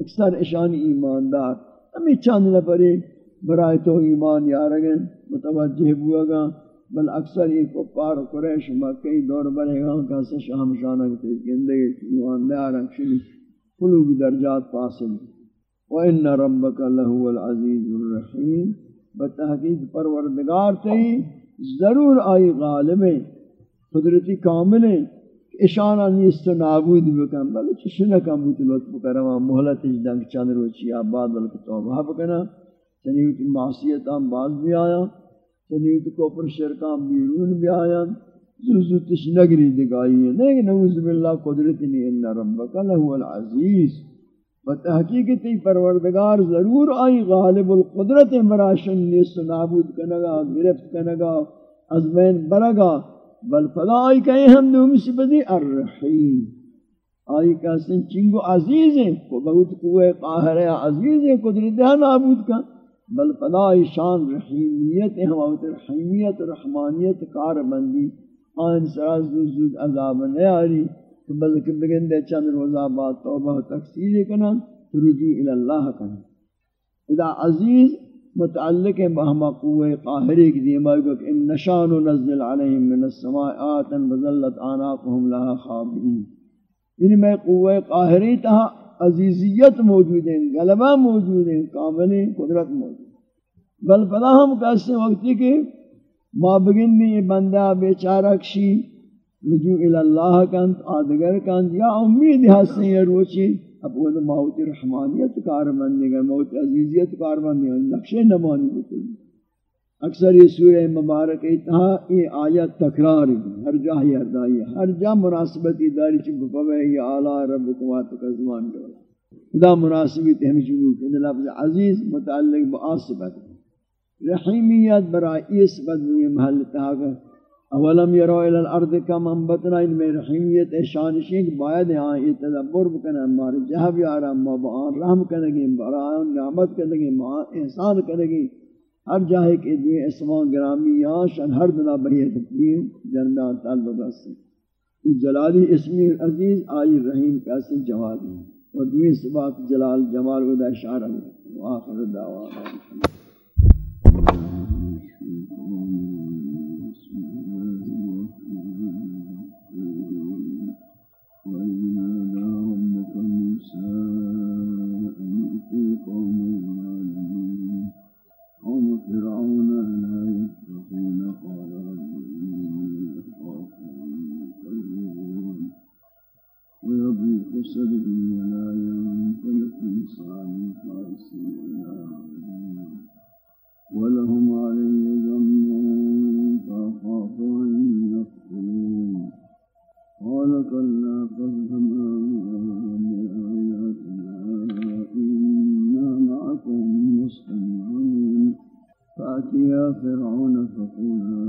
اکثر اشان ایماندار ہمیں چند نفری برائے تو ایمان یارگن متوجہ بوا گا بل اکثر یہ کفار قریش مکی دور بنے گا کا کہ شام شانہ کے زندگی ایمان دار شنی قلوب درجات فاصل۔ وَإِنَّ رَبَّكَ لَهُوَ الْعَزِيزُ الرَّحِيمُ بتحقیق پروردگار تھی ضرور آئی غالب قدرتی کامل اشانہ نیست و نابود بکن. بلے چشنہ کم بوت لطف کرما محلت جدنگ چند روچی آباد بلکہ توبہ بکنا چنیوت معصیتان باز بھی آیا چنیوت کفر شرکان بیرون بھی آیا زوزو تشنگری دگائی ہے لیکن نعوذ باللہ قدرت نہیں انہ ربکا لہو العزیز. و تحقیق پروردگار ضرور آئی غالب القدرت مراشن نیست و نابود کنگا، گرفت کنگا، از بین برگا. بل فلا کہیں ہم دو مصیبتی الرحیم۔ آئی کہتے چنگو عزیز ہیں وہ بہت قوہ قاہر ہے، عزیز ہے قدرت ہے نابود کا۔ بل فلا شان رحیمیت ہے ہم رحیمیت، رحمانیت کار بندی آن سراز زود زود عذاب نہیں آری بلکہ بگن دے چند روزہ بعد توبہ تکسیر کنا رجوع الاللہ کنا اذا عزیز متعلق بہما قوہ قاہری کی دیما کہ ان نشان نزل علیہم من السماء آتا بزلت آناقهم لها خابئین یعنی میں قوہ قاہری تہا، عزیزیت موجود ہیں، غلبہ موجود ہیں کامل قدرت موجود ہیں۔ بل فلا ہم کہتے ہیں وقتی کہ ما بگن بھی یہ بندہ، بیچارہ کشی، رجوع الاللہ کند، آدگر کند، یا امید حسن یا روچی۔ اب وہ موت رحمانیت کارمند نگر موت عزیزیت کارمند نگر نقش نمانی بکل اکثر یہ سورہ مبارک اتہا یہ آیت تکرار ہے۔ ہر جا ہی اردائی ہے، ہر جا مناسبتی داری چکو پوے یہ آلہ رب کمات کا زمان جوڑا دا مناسبت ہم شروع کہ لفظ عزیز متعلق بآصبت رحیمیت برای اس بدوی محل تاکہ اولم یرو الى الارض کم انبتنا یعنی ان میں رحیمیت شانشین کہ باید یہاں یہ تدبر بکنا ہمارے جہاں بھی آرہا مبعان رحم کرنگی بران نعمت کرنگی احسان کرنگی ہر جاہے کے دوئے اسمان گرامی یہاں شن ہر دنا بہی تکبیر جنبیان تعلق رسی جلالی اسمی عزیز آئی رحیم کیسے جواب ہے اور دوئے سبات جلال جمال و دا اشارہ وآخر دعوانا فألقى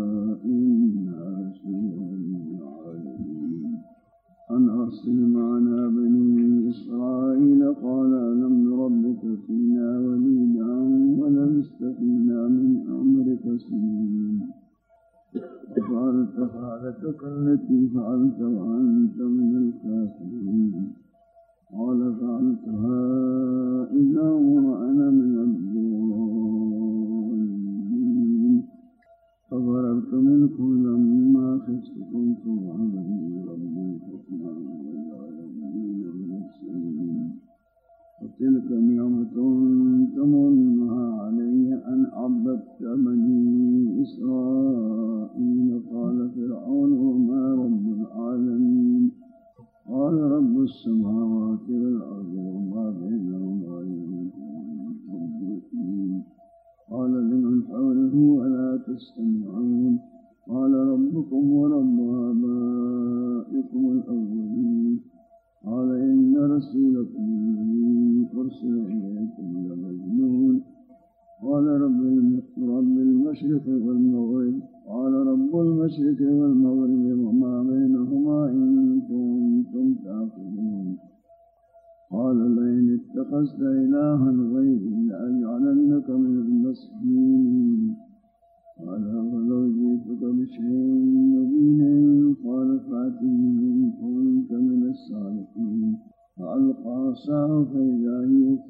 القاسا فإذا يوسف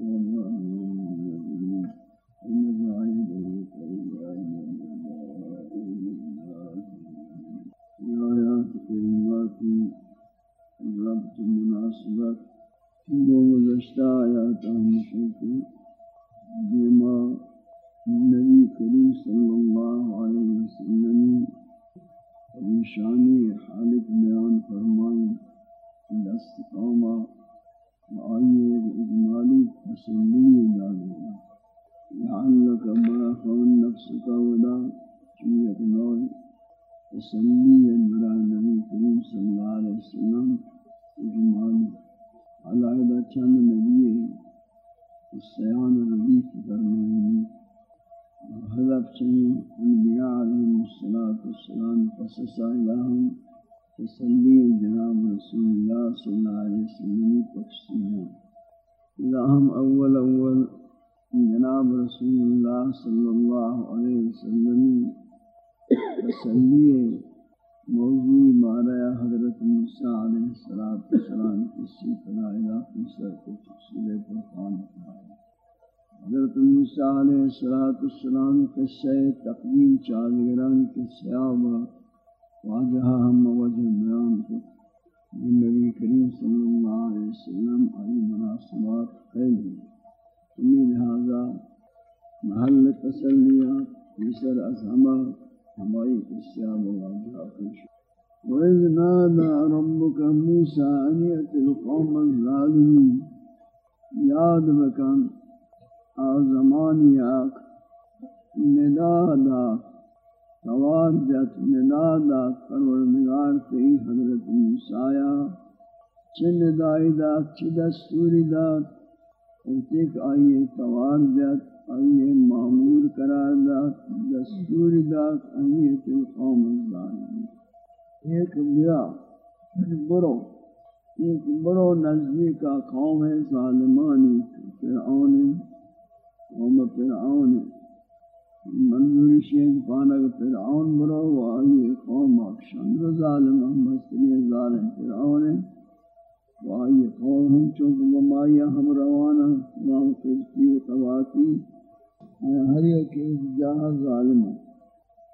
قصہ تقدیم چادگران کے سیاب واضح ہم وجہ بیان کو۔ نبی کریم صلی اللہ علیہ وسلم علی مناسبات خیل تمہیں لہذا محل تسلیہ مصر اسحمہ ہماری قصیاب واضح کش وَإِذْ نَادَى رَبُّكَ مُوسَىٰ أَنْ يَأْتِ الْقَوْمَ الظَّالِمِينَ۔ یاد بکن آزمانیاک ندادا سوار جت ندادا پروردگار تی حضرت موسیٰ چھ ندائی داد چھ دستوری داد ایک آئیے سوار جت، آئیے معمور قرار داد دستوری داد آئیے تل قوم الظالمین۔ ایک بیا برو، ایک برو نزدیک قوم ظالمانی، فرعون، قوم فرعون۔ منظور شیخ پانک فرعون برو وآئی قوم اکشان اکشن ظالم مستری ظالم فرعون وآئی قوم ہم چونکہ ممائی ہم روانا وہاں قبطی و قواتی ہر ایک جہاں ظالم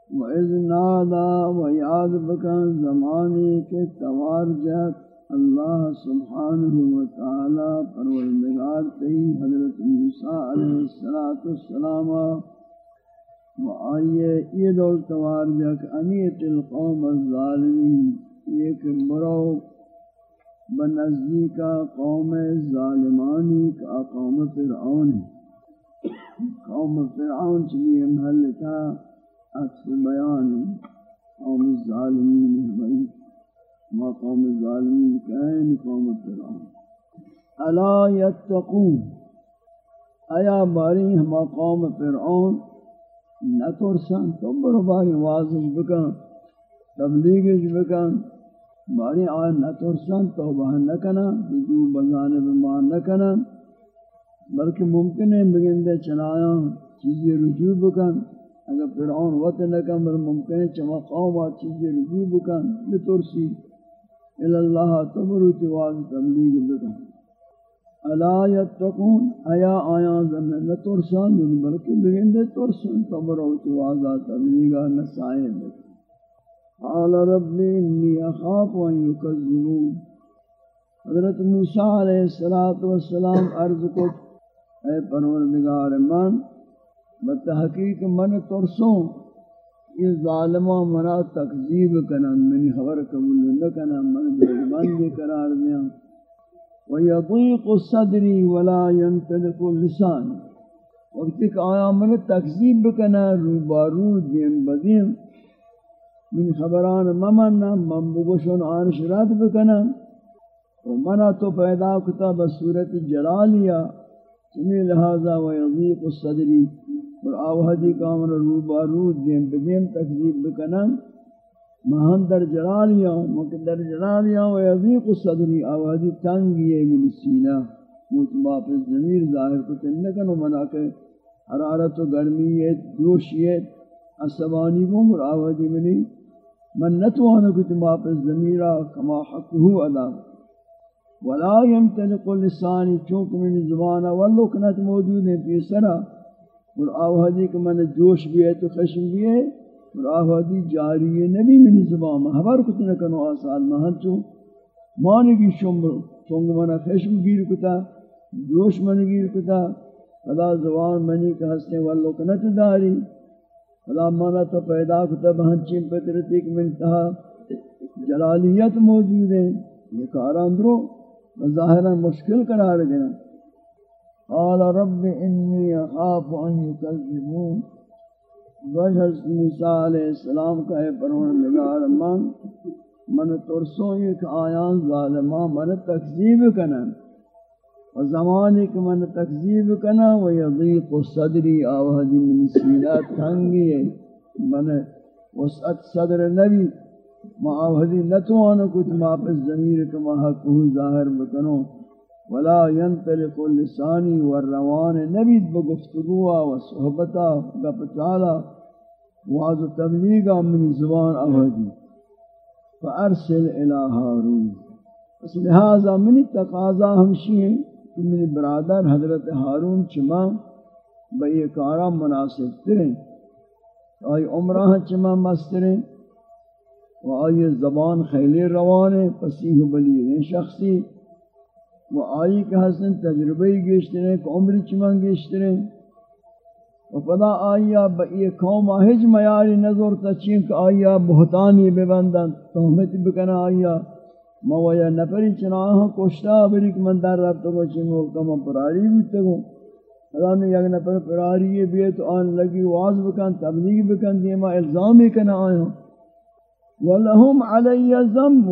وَإِذْ نَادَى وَيَعَدْ بَكَ زَمَانِي کے توار جات اللہ سبحانہ وتعالی پروردگار تہی حضرت موسیٰ علیہ السلام و آئیے، یہ دول توار جک انیت القوم الظالمین، ایک مرو بنزدیک قوم ظالمانی کا قوم فرعون قوم فرعون چلیے محل تھا اکثر بیان، قوم الظالمین بھائی۔ ما قوم الظالمین کہیں، قوم فرعون۔ الا یتقون۔ ایا باری ہما قوم فرعون؟ نہ نترسن، تو برو باری واضح بکن، تبلیغش بکن، باری آیا نترسن، توبہ نہ نکنا رجوع بجانب ما نکنا بلکہ ممکن ہے بگندے چلایا چیزیں رجوع بکن، اگر فرعون وقت نکن بل ممکن ہے چما قوم چیزیں رجوع بکن لترسی اللہ تبرو تواز تبلیغ بکن۔ الا یتقون، ایا آیا زمین زن نترسان دن بلکہ بگندے ترسن تبرو تو تواز تبلیغ نسائے بکن قال ربی انی اخاف ان یکذبون۔ حضرت موسیٰ علیہ السلام عرض کو اے پروردگار من، بتحقیق من ترسوں یہ ظالمہ منا تکذیب کنن، منی خبر قبول نہ کنن من بند قرار دیا۔ ويضيق صدری ولا ينطلق اللسان وقت کہ آیا من تکذیب کنا رو بارو دیم بدیم من خبران ممن من بگشن آن شرات بکنا. ومنا تو پیدا کتا بصورت جلالیا سمی لہذا ويضيق صدری اور آوہدی کامر رو بارو دیم بدیم تکذیب بکنن مہن در جلالیاں مکہ در جلالیاں و یضیق صدری آوہدی تنگیے من سینہ۔ موت باپس ضمیر ظاہر کو تنکن و مناکہ حرارت و گرمیت جوشیت عصبانی گم اور آوہدی منی۔ من نتوانا کت باپس ضمیرہ کما حقہو ادا۔ ولا يمتلق لسانی چونکہ من زبانہ واللکنت موجود ہے پیسرہ۔ اور آوہدی کہ من جوش بھی ہے تو خشم بھی ہے۔ اور آوہدی جاری نبی منی زبان میں ہمار حبر کت نکنو آسال مہن چو مانے کی شمبر چونگ منا خشم گیر کتا، جوش منگیر کتا خدا زبان منی کا حسن واللکنت داری خدا مانا تو پیدا کتا بہنچین پترتیک منتہا، جلالیت موجود ہے یہ کاران درو ظاہرا مشکل قرار گنا قال رب انی اخاف ان یکذبون۔ وجہ موسیٰ علیہ السلام کا ہے پروردگار، من من ترسو ایک آیان ظالمان من تکذیب کنا و زمانی کہ من تکذیب کنا و یضیق صدری آوہدی من سینہ تنگی ہے۔ من وسعت صدر نبی، ما آوہدی نتوانو کت ما پس زمیر کما حق ظاہر بکنو۔ ولا ينطلق اللسانی والروان. نبید بگفتگوا و صحبتا گپچالا واض تبلیغا من زبان آوہدی فارسل الى ہارون اس لہذا منی تقاضا ہمشی ہے کہ میری برادر حضرت ہارون چما بئی کارا مناسب تریں، آئی عمرہ چما مستریں و آئی زبان خیلی روانے پسیح بلی شخصی و آئی کہ حسن تجربی گیشتریں کہ عمری چما گیشتریں و پدا آیا با یہ قوم آہج میاری نظر تا چین کہ آیا بہتانی ببندن تحمت بکنا آیا مویا نفری چناہا کشتا بریک من در رب تکو چین ملکا من پراری بھی تکو خدا میں یک نفر پراری بھی تو آن لگی واز بکن، تبلیغ بکن، دیما الزامی کنا آیا ولہم علی زنب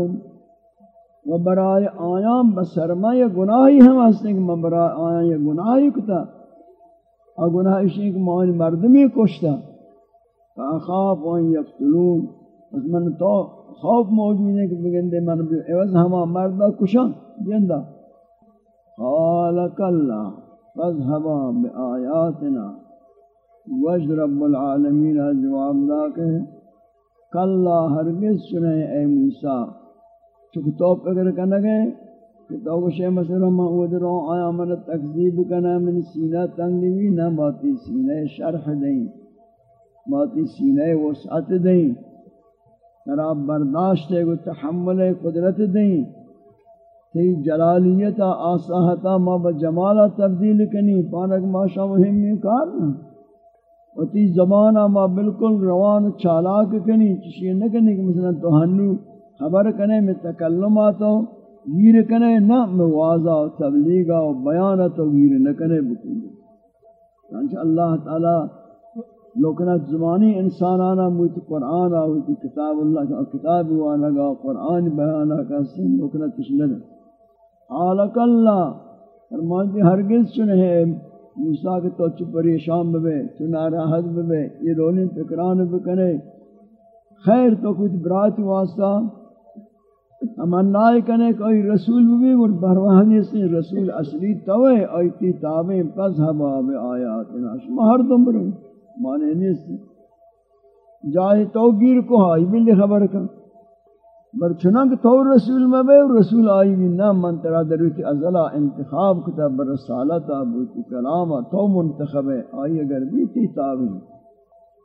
و برای آیام بسرمہ یہ گناہی ہم ہستے کہ من برای آیام یہ گناہی کتا. اور اگناہ اشی کہ مان مردمی کشتا فاخاف ان یقتلون. اس من تو خوف موجود ہے کہ بگندے من بھی عوض ہما مردہ کشا جندہ قال کلا فاذهبا بآیاتنا. وجد رب العالمین جواب دا کہ کلا ہرگز سنے اے موسیٰ. چکہ تو پکر کنگے کہ تو گوشے مثلا ما ودروں آیا من تکذیب کنا من سینہ تنگ نہ باتی سینہ شرح دیں، باتی سینہ وسعت دیں ترا برداشت ہے کو تحمل قدرت دیں۔ تی جلالیت، آساہتا، ما بجمالا تبدیل کنی، پانک ماشا مہمی کار نا۔ و تی زمانہ ما بالکل روان، چالاک کنی چشی نکنی کہ مثلا تو ہنو خبر کنے میں تکلماتوں گیر کنے نہ موازا و تبلیغا و بیانت و گیر نکنے بکنے چانچہ اللہ تعالی لوکنا زمانی انسانانا موت قرآن آوتی کتاب اللہ کا کتاب وانا گا قرآن بیانا کا سن لوکنا تشلد آلک اللہ فرمانتی ہرگز چنے ہے موسیٰ کے تو چپ پریشان ببے، تو ناراحت ببے، یہ رولیں فکران بکنے۔ خیر تو کچھ برات واسطہ امنائی کنے کوئی رسول بھی اور بروانی سے رسول اصلی توے، آئی تی تابیں پس حباب آیاتنا۔ شما ہر دم برو مانے نہیں جائے تو گیر کو آئی بلی خبر کا بر چنانک تو رسول میں بے، رسول آئی بھی نہ من ترا دروتی ازلا انتخاب کتا، بر رسالتا بوتی کلاما تو منتخب ہے۔ آئی اگر بھی تی تابیں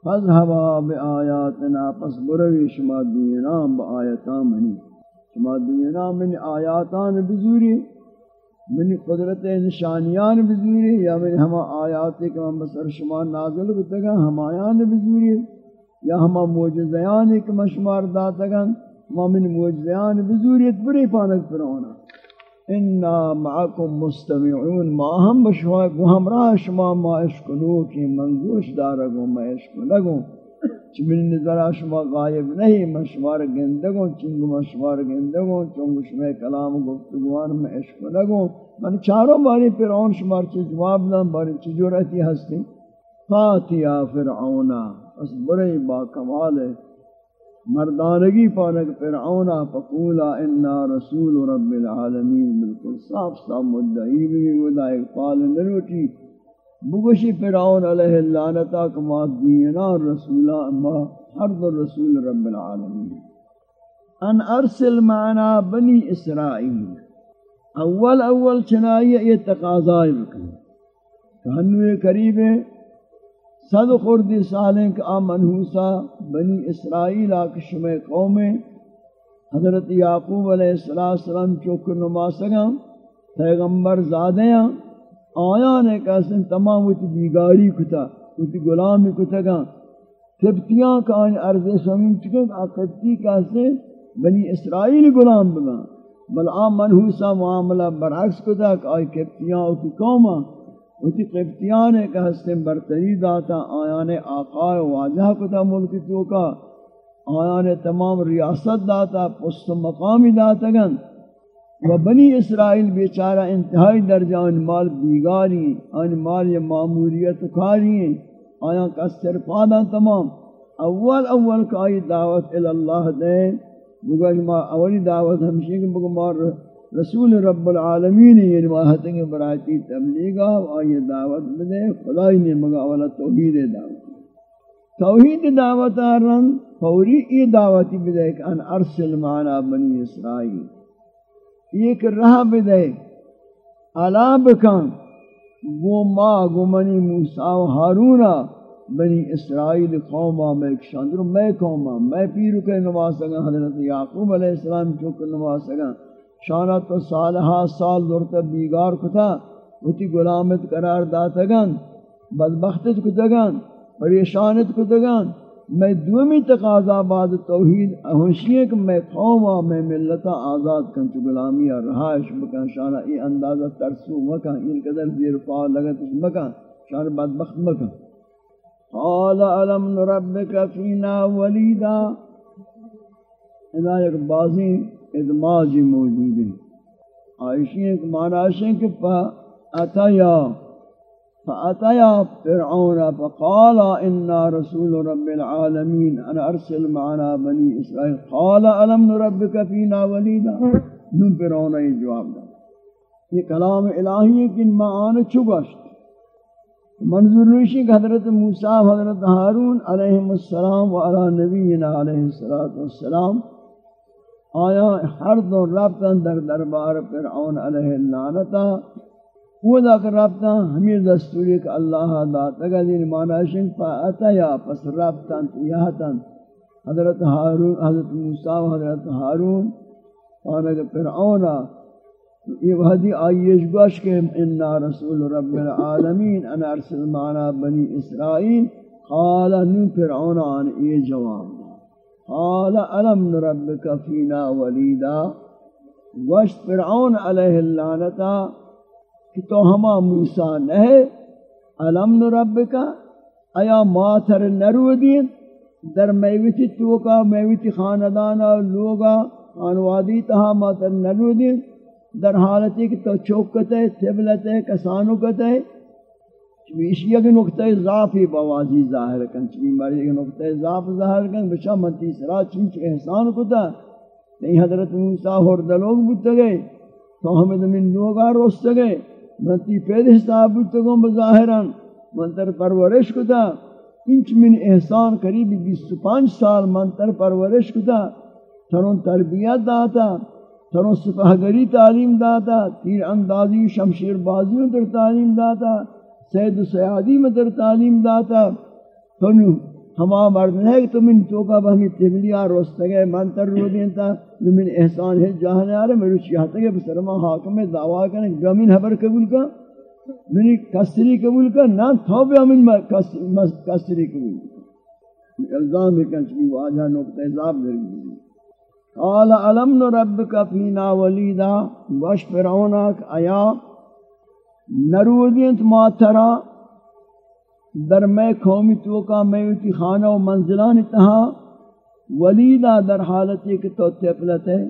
فضحبا آیاتنا، پس بروی شما دینا با آیتا منی شما دینا من آیاتان بزوری من قدرت نشانیان بزوری، یا من ہما آیات کہ من بسر شما نازل بتگا ہمایان بزوری، یا ہما موجزیان کہ من شمار داتگا ہما من موجزیان بزوری بری پانک پرونا انا معکم مستمعون، ما ہم بشوا ہمراہ شما ما اشکنو کی منگوش دارگو ما اشکو لگو چمن نظر شما غائب نہیں مشوار گندگوں چنگ مشوار گندگوں چنگ شما کلام گفتگوان میں عشق لگوں من چاروں باری فرعون شمار چی جواب نہ باری چی جرأتی ہستی۔ فاتیا فرعونا اس برے با کمال مردانگی پانک فرعونا فقولا انا رسول رب العالمین۔ بالکل صاف صاف مدعی بھی ودا ایک پال نروٹی۔ بگوشی فرعون علیہ اللعنتا کما دینا رسولا اما حرد رسول رب العالمین۔ ان ارسل معنا بنی اسرائیل۔ اول اول چنائی یہ تقاضائی بکن کہنوے قریب صد خوردی سالیں کہ آمنحوسا بنی اسرائیل آکشم قوم حضرت یعقوب علیہ السلام چوکر نماسگاں، پیغمبر زادیاں۔ آیان ایک ایسن تمام ویتی بیگاری کتا ویتی غلامی کتا گا۔ کبتیاں کا آنی عرض چکن آقبتی کیسے بنی اسرائیل غلام بگا۔ بل آم منحوسا معاملہ برعکس کتا کہ آئی کبتیاں اوکی قوما۔ ویتی قبتیان ایک ایسن برتری داتا، آیان آقا واجہ کتا ملک تو آیان تمام ریاست داتا، پست مقامی داتا گن و بنی اسرائیل بیچارہ انتہائی درجہ ان مال بیگاری ان مال یا معمولیت کاری ہیں آیا کا سرپادہ تمام۔ اول اول کا آئی دعوت اللہ دے بگر ما اولی دعوت ہمشی کہ بگر ما رسول رب العالمین یعنی واحدیں کہ برایتی تبلیغا آئی دعوت بدے، خدای نے مگا اولا توحید دعوت۔ توحید دعوت آرن فوری ای دعوتی بدے کہ ان ارسل معنا بنی اسرائیل۔ ایک راہ بدے علا بکن گو ما گو منی موسیٰ و حارونا بنی اسرائیل قوما میں ایک شاندر میں قوما میں پیرو کے نماز سگا حضرت یعقوب علیہ السلام چوک نماز سگا شانہ تو سالہا سال دورتا بیگار کتا وتی غلامت قرار داتگان بدبختت کتگان پریشانت کتگان میں دومی تقاضا بعد توحید اہنشی کہ میں قوما میں ملتا آزاد کن، چو غلامی اور رہائش بکن شانہ ای اندازہ ترسو مکن، این قدر زیر پاہ لگت مکن شانہ بدبخت مکن۔ قال علم نربک فینا ولیدا؟ اذا ایک بازی ادماجی موجود ہیں۔ آئیشی ایک معنی ہے کہ فا اتیا فأتيا فرعون فقال إنا رسول رب العالمين أنا أرسل معنا بني إسرائيل. قال، ألم نربك فينا وليدا؟ من فرعون یہ جواب دا یہ کلام الہی ہے کہ معان چگشت منظور نوشی کہ حضرت موسیٰ حضرت حارون علیہ السلام و علی نبینا علیہ السلام آیا ہر دو رابطن در دربار فرعون علیہ اللعنتا وہ دا کر رابطہ ہمیں دستوری کہ اللہ دات اگر دین معنی شنگ پا اتیا پس رابطہ تیہتا حضرت حارون حضرت موسیٰ و حضرت حارون اور اگر فرعونا یہ وحدی آئیش گوش کہ انا رسول رب العالمین، انا ارسل معنا بنی اسرائیل، قال نو فرعونا آن یہ جواب قال علم نربک فینا ولیدا۔ گوشت فرعون علیہ اللعنتا۔ کہ تو ہما موسیٰ نہے علم نربکا ایا ماتر نرو دین؟ در میویتی توکا، میویتی خاندانا، لوگا، خانوادی تہا ماتر نرو دین۔ در حالتی کہ تو چوکتے، تبلتے، کسانو کتے چویشی اگر نکتہ ضعفی بوازی ظاہر کن چوی مری اگر نکتہ ضعف ظاہر کن بچا من تیسرا چنچ احسان کتا۔ نہیں حضرت موسیٰ ہردلوگ بودتا گئے، تو ہمیں من لوگا روستا گئے۔ منتی پیدا حساب بودتگوں بظاہران منتر پرورش کتا، انچ من احسان قریبی بیس پانچ سال منتر پرورش کتا، ترون تربیت داتا، ترون سپہگری تعلیم داتا، تیر اندازی شمشیر بازیوں در تعلیم داتا، سید و سیادی میں در تعلیم داتا، تنو ہما مرد ہے کہ تم ان توکا بہمی تبلیہ روستگے منتر رو دینتا جو من احسان ہے جہانے آرے، میں روچی آتا کہ بسرما حاکم میں دعویٰ کرنے گمین حبر قبول کا منی کسری قبول کا نا تھو بھی ہمیں کسری قبول کا الزام ہے کہ چکی واجہ نقطہ عذاب در گئی قال، علم نربک فینا ولیدا وش فرعونک آیا، نرو دینت ماترہ در میں قومی توکا میں اتی خانہ و منزلان تہا ولیدہ در حالتی کہ تو تپلت ہے۔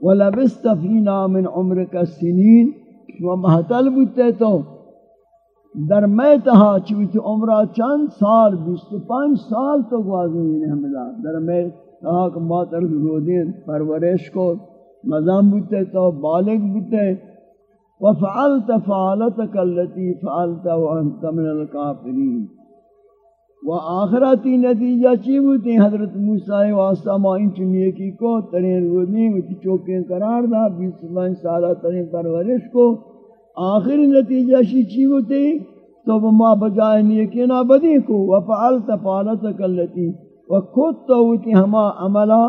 وَلَبِسْتَ فِينَا مِنْ عُمْرِكَ السِّنِينَ و محتل بودتے تو در میں تہا چویتی عمرہ چند سال، بیست پانچ سال تو گوازی یعنی حملہ در میں تہا کہ ماتر رو دین پرورش کو، مزام بودتے تو، بالغ بودتے وفعلت فعلتك التي فعلت وانت من الكافرين. و نتیجہ چی ہوتی حضرت موسیٰ واسطہ مائن چنیے کی کو، ترین رودنی وچی چوکیں قرار دا بیس اللہ سالہ ترین پرورش کو. آخری نتیجہ شی چی ہوتی تو ما بجائے نیکی نہ بدی کو. وفعلت فعلتك التي و خود تو ہوتی ہما عملہ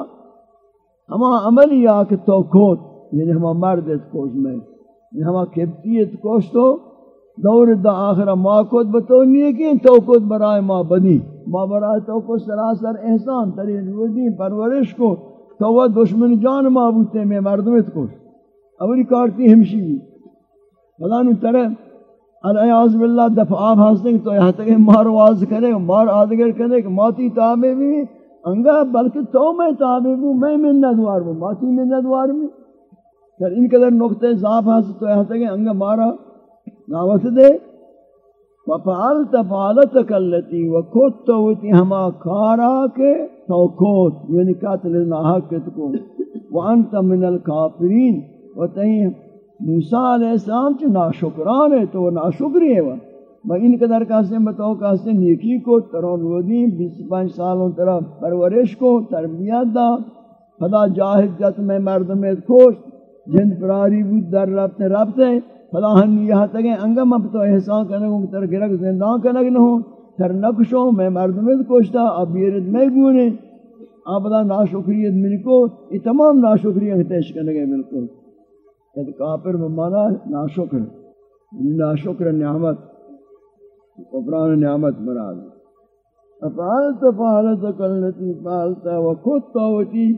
ہما عملی آکھ تو کھوت یعنی ہما مرد اس کوش میں. ہما کبتیت کوشتو، دور دا آخر ما کود بتو نیکی تو کود برای ما بدی۔ ما برای تو کو سراسر احسان تری روزی پرورش کو، تو وہ دشمن جان ما بوتے، میں مردمت کو۔ اولی کارتی ہمشی بھی۔ فلا نو ترے العیاض باللہ، دفع آپ ہنستے تو یہاں تک مار واز کرے، مار آدگر کرے، کہ ماتی تابع بھی، انگا، بلکہ تو میں تابع بھی میں منت وار بھی ماتی منت وار بھی۔ تر ان قدر نقطہ ضعف ہنس تو یہاں تک انگا مارا۔ دعوت دے۔ وفعلت فعلتك التي وكنت وتي ہما کارا یعنی کے تو کوت یعنی قاتل ناحق کو وانت من الكافرین وتہی موسیٰ علیہ السلام چ ناشکران ہے، تو ناشکری ہے وہ۔ میں ان قدر کا سے بتاؤ کا سے، نیکی کو، ترون ودی 25 سالوں طرف پرورش کو، تربیت دا۔ خدا جاہد جت میں مرد میں خوش۔ جن پراری بود در ربط ربط فلا ہن یہاں تک انگم اب تو احسان کرنے کو تر گرگ زندہ کرنے نہ ہو تر نقشوں میں مرد کوشتا اب یہ رد میں گونے آپ دا ناشکریت من کو یہ تمام ناشکریت تیش کرنے گئے بالکل کہ کافر ممانا ناشکر. ناشکر نعمت. قبران نعمت مراد. افعلت فعلت کلتی فعلت وکت توتی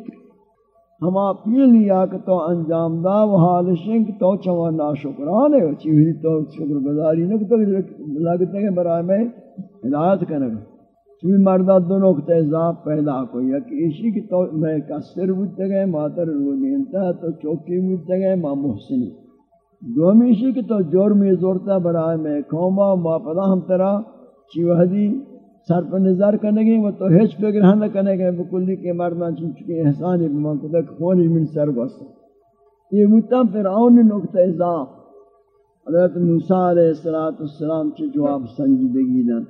ہما پیل یا کہ تو انجام دا و حال شنک تو چوا ناشکران ہے چیوہی تو شکر گزاری نکتو لگتے ہیں برای میں ہدایت کرنے گا چوی مردہ دو نقطہ اضاف پیدا کو یک ایشی تو میں کسر بودتے گئے ماتر رو دینتا تو چوکی بودتے گئے، ما محسنی۔ دومی ایشی کی تو جرمی زورتا برای میں کھوما، ما پدا ہم ترا، چی وحدی سر پر نظر کرنے گئے، وہ تو ہیچ پہ گرہن نہ کرنے گئے بکلی کے مردہ چن چکے احسانی بمان کو دیکھ خونی من سر گوستا یہ بودتا فرعون نقطہ اضاف حضرت موسیٰ علیہ السلام چی جواب سنجیدگی دن۔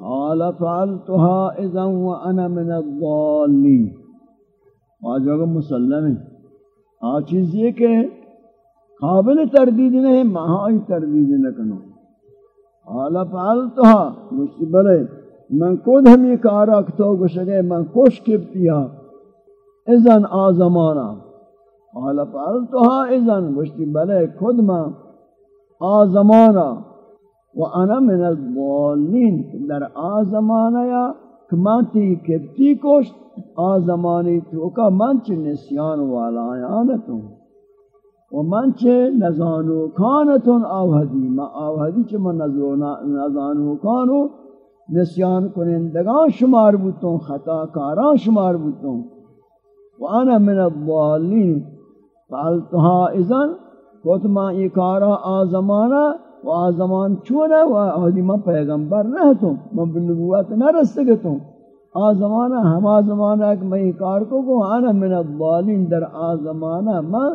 قال فعلتها اذا وانا من الضالين آج اگر مسلم ہے آ چیز یہ کہ قابل تردید نہیں مہائی تردید نہ کنو۔ قال فعلتها مشبلے من خود ہم یہ کارا کتو گشگے من کوش کبتیا اذن آزمانا۔ قال فعلتها اذن مشبلے خود من آزمانا۔ وانا من الضالین۔ در آزمانه یا من تی کفتی کشت۔ آزمانی تو کا من چه نسیان والا آیانتون و من چه نزانو کانتون آوہدی۔ ما آوہدی چه من نزانو کانو نسیان کنندگان شمار بودتون، خطا کاران شمار بودتون. وانا من الضالین. فعلتها اذن کت ما ای کارا آزمانه و آزمان چون ہے و آدھی میں پیغمبر نہ تو بنبوت نہ رستے تو آزمانہ ہم آزمانہ کہ میں کار کو کو آنا من الضالین، در آزمانہ میں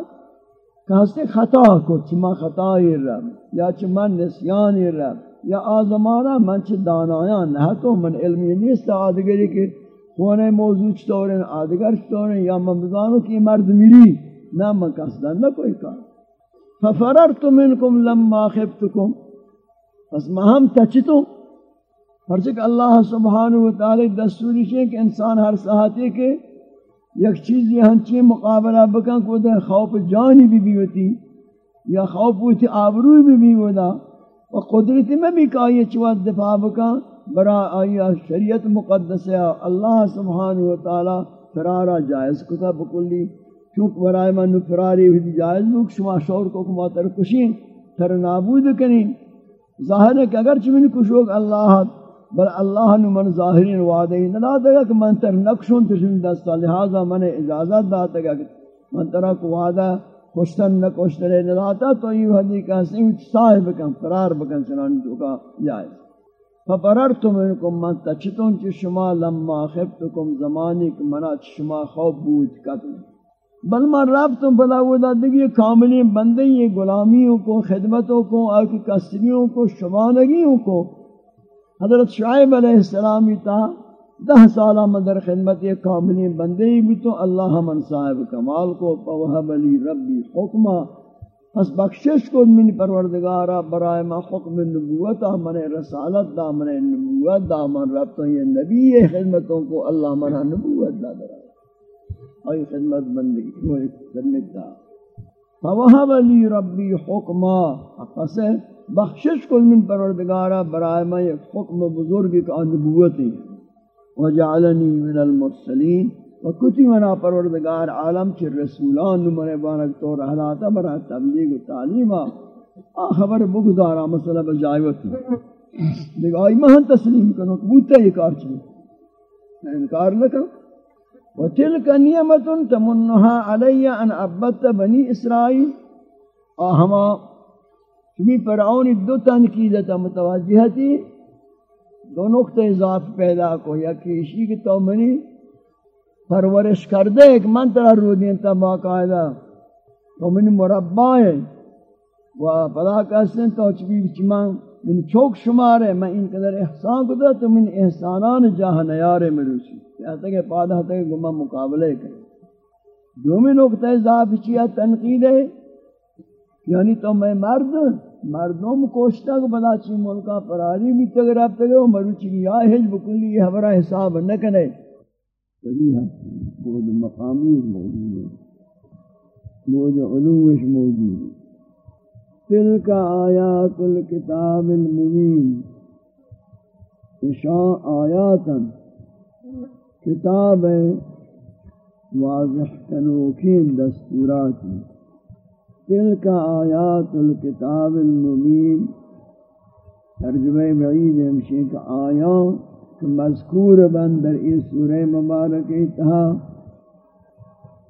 کہاستے خطا کو چما خطا رب، یا چما نسیان رب. یا آزمانہ من چھ دانایاں نہ تو من علمی نیست، آدگری کے کونے موضوع چطوریں آدگر چطوریں یا من بزانو مرد ملی نہ من قصدن نہ کوئی کار. ففررت منکم لما خفتکم. پس ما ہم تچتو. پرچک اللہ سبحانہ وتعالی دستوری ہے کہ انسان ہر ساحتے کے یک چیز یہ ہنچی مقابلہ بکن کو دے خوف جانی بھی بھی ہوتی یا خوف ہوتی آبروی بھی بھی ہوتا و قدرت میں بھی کہا یہ چوات دفاع بکن برا آیا شریعت مقدس ہے، اللہ سبحانہ وتعالی فرارا جائز کتا بکلی۔ چونکہ برائے من فراری ہوئی جائز لوگ شما شور کو کما تر کشین تر نابود کنین ظاہر ہے کہ اگرچہ من کشوک اللہ، بل اللہ نے من ظاہرین وعدے نہ دے کہ من تر نقشون تشن دستا، لہذا من اجازت داتا کہ من ترا کو وعدہ کشتن نہ کشترے نہ تو یہ حدیث کا سین صاحب کم فرار بکن چنان تو کا جائز۔ فبررت منکم من تچتون چ شما لما خفتکم زمانی کہ منا شما خوف بود قتل بل میں رب تم بلا وہ دیکھیے کاملی بندے یہ غلامیوں کو، خدمتوں کو اور کی کسریوں کو شمانگیوں کو۔ حضرت شعیب علیہ السلام تا دہ سالہ مدر خدمت یہ کاملی بندے ہی بھی تو اللہ من صاحب کمال کو پوہب علی ربی حکمہ۔ پس بخشش کو من پروردگارا، برائے ما حکم نبوتا من رسالت دا من نبوت دا من رب یہ نبی خدمتوں کو اللہ من ہاں نبوت دا درائے آئی خدمت بندگی وہ کرنے دا۔ فوہب لی ربی حکما پس بخشش کل من پروردگارا، برائے میں ایک حکم بزرگ کا نبوت ہے وجعلنی من المرسلین، و کتی منا پروردگار عالم چھ رسولان نمانے بانک تو رہلاتا برای تبلیغ و تعلیم آ خبر بگدارا مسئلہ بجائیوت دیکھ، آئی مہن تسلیم کنو کبوتا یہ کار چھو انکار لکن و تلک نیمت تمنها علی ان عبدت بنی اسرائیل۔ آہما چمی فرعون دو تنقیدتا متوجہ تھی۔ دو نقطہ اضاف پیدا کو، یا کیشی کی تو منی پرورش کردے ایک من ترہ رو دین تا باقاعدہ. تو منی مربع ہے. و پدا کہستن تو چبی بچمان من چوک شمار ہے. میں ان قدر احسان کو دا تو من احسانان جاہ نیارے مروسی. کہتا کہ پادا کہ گمہ مقابلے کرے. دومی نقطہ اضاف چیا تنقید ہے. یعنی تو میں مرد ہوں مردم کوشتا کو بدا چی ملکا پراری بھی تگر اب تگر وہ مروچی کی یا حج بکلی، یہ حبرہ حساب نہ نکنے تبھی ہم بود مقامی موجود ہے۔ بود علوش موجود ہے۔ تلک آیات الكتاب المبین۔ اشاء آیاتا کتاب واضح کنوکین دستوراتی تلک آیات الكتاب المبین۔ ترجمہ بعید ہمشی کا آیات مذکور بندر اس سورہ مبارک تہا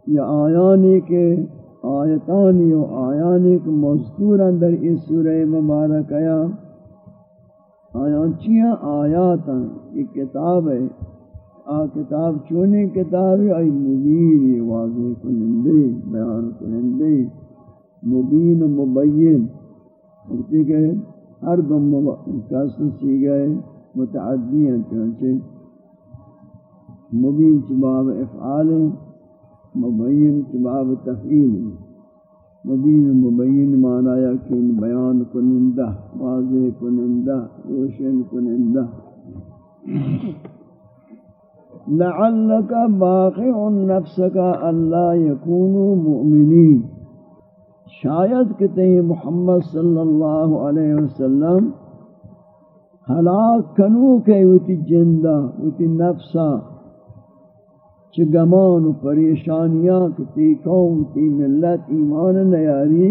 یا آیانی کے آیتانی و آیانی کے مذکور اندر اس سورہ مبارک آیا۔ آیان چیاں آیاتا یہ کتاب ہے۔ آ کتاب چونی کتاب ہے؟ آئی مبین واضح کنندے، بیان کنندے۔ مبین و مبین. اسی کہ ہر دم کسن سی گئے، متعدی ہیں چونچہ مبین چباب افعال مبین چباب تفعیل مبین مبین معنی یقین بیان کنندہ، واضح کنندہ، روشن کنندہ. لعلک باقع نفسک اللہ یکونوا مؤمنین. شاید کہ تہیں محمد صلی اللہ علیہ وسلم ہلاک کنو کے وتی جندہ وتی نفسا چ گمان و پریشانیاں کتی قوم، تی ملت، ایمان نیاری،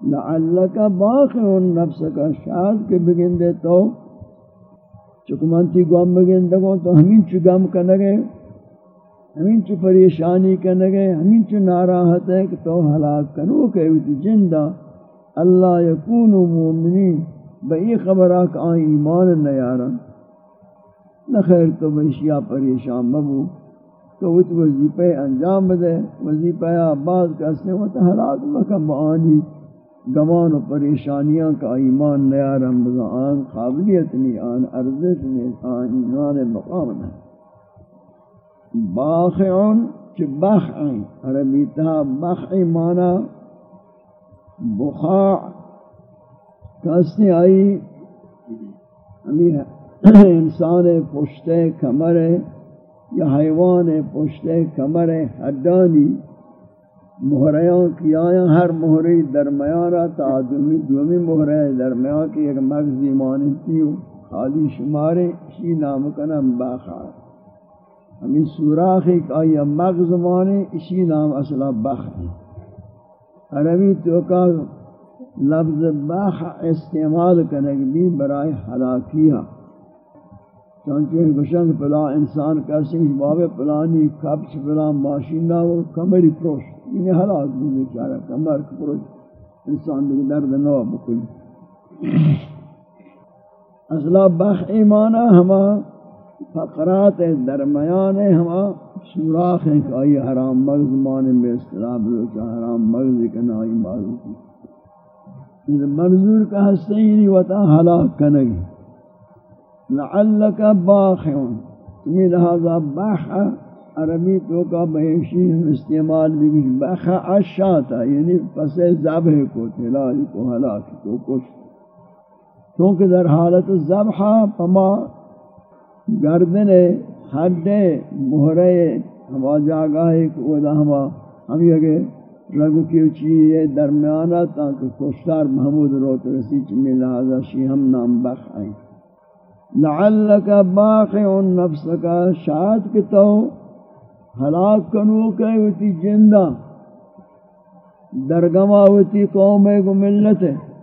لعلک باخر النفس کا شاید کے بگندے تو چکمانتی گوام بگندے کو تو ہمیں چگم کنگے۔ ہمیں چو پریشانی کنگے ہمیں چو ناراحت ہے کہ تو ہلاک کنو کہ اوٹی جندہ، اللہ یکون مومنین۔ بئی خبرہ کہ آئی ایمان نیارا نخیر تو بشیا پریشان مبو۔ تو وہ وظیفہ انجام دے، وظیفہ آباد کسنے وہ تو ہلاک مکم آنی گمان و پریشانیاں کا ایمان نیارا بزا آن، قابلیت نہیں آن ارزش نہیں آن، ایمان مقام نہیں باخعون چھ بخعی عربی تا بخعی مانا بخاع کسنی آئی انسان پشتے کمر یا حیوان پشتے کمر حدانی مہریاں کی آیا ہر مہری درمیان تا آدمی دومی مہرے درمیان کی ایک مغزی مانتی ہو خالی شمارے اسی نام کا نام ہمیں سوراخ ایک آئی مغز مانے اسی نام اصلا بخ عربی تو کا لفظ بخ استعمال کرنے بھی برائے حلاکیہ چونکہ گشنگ پلا انسان کیسے باب پلانی کپچ پلا ماشینہ و کمری پروش. یعنی حلاک بھی بیچارہ کمر پروش. انسان دیکھ درد نو بکلی اصلا بخ ایمانہ ہما فقرات درمیان ہما سوراخ ہیں کہ آئی حرام مغز مانے میں اصطلاح بلوچا حرام مغز کنا آئی معروف منظور کا حصہ ہی نہیں وطا حلاک کنگی لعلک باخعون۔ تمہیں لہذا باخ عربی تو کا بہشی استعمال بھی بھی باخ عشاتا یعنی پس زبح کو تلائی کو، حلاک کو کچھ کیونکہ در حالت زبحہ پما گردن حد مہرے ہما جاگاہ کو ودا ہما ہم یہ کہ رگو کی چیئے درمیانا تاکہ کشتار محمود روت رسی چمی لہذا شی ہم نام بخ آئی۔ لعلک باقع نفسک شاید کہ تو ہلاک کنو کہ وتی جندہ۔ درگما وتی قوم کو ملت۔ ہے